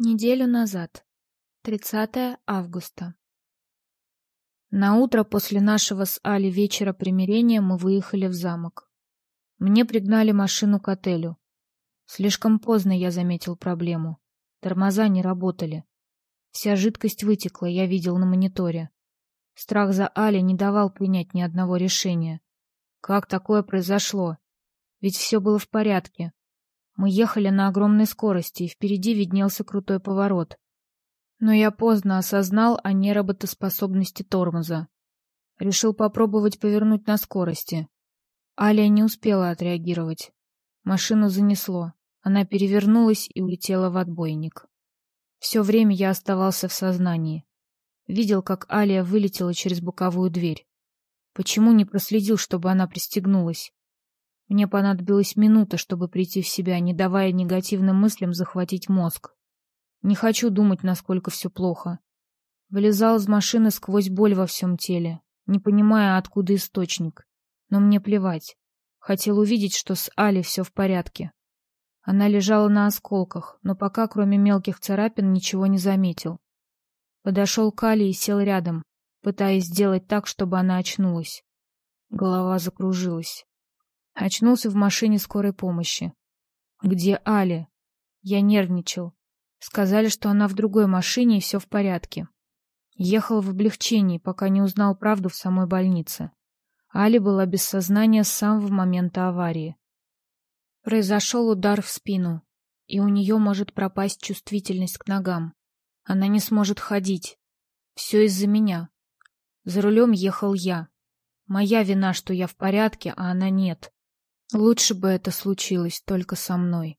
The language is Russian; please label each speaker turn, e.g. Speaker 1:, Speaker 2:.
Speaker 1: Неделю назад. 30 августа. На утро после нашего с Али вечера примирения мы выехали в замок. Мне пригнали машину к отелю. Слишком поздно я заметил проблему. Тормоза не работали. Вся жидкость вытекла, я видел на мониторе. Страх за Али не давал принять ни одного решения. Как такое произошло? Ведь все было в порядке. Мы ехали на огромной скорости, и впереди виднелся крутой поворот. Но я поздно осознал о неработоспособности тормоза. Решил попробовать повернуть на скорости. Алия не успела отреагировать. Машину занесло. Она перевернулась и улетела в отбойник. Все время я оставался в сознании. Видел, как Алия вылетела через боковую дверь. Почему не проследил, чтобы она пристегнулась? Мне понадобилась минута, чтобы прийти в себя, не давая негативным мыслям захватить мозг. Не хочу думать, насколько все плохо. Вылезал из машины сквозь боль во всем теле, не понимая, откуда источник. Но мне плевать. Хотел увидеть, что с Али все в порядке. Она лежала на осколках, но пока, кроме мелких царапин, ничего не заметил. Подошел к Али и сел рядом, пытаясь сделать так, чтобы она очнулась. Голова закружилась. Очнулся в машине скорой помощи. Где Али? Я нервничал. Сказали, что она в другой машине и все в порядке. Ехал в облегчении, пока не узнал правду в самой больнице. Али была без сознания с самого момента аварии. Произошел удар в спину, и у нее может пропасть чувствительность к ногам. Она не сможет ходить. Все из-за меня. За рулем ехал я. Моя вина, что я в порядке, а она нет. Лучше бы это случилось только со мной.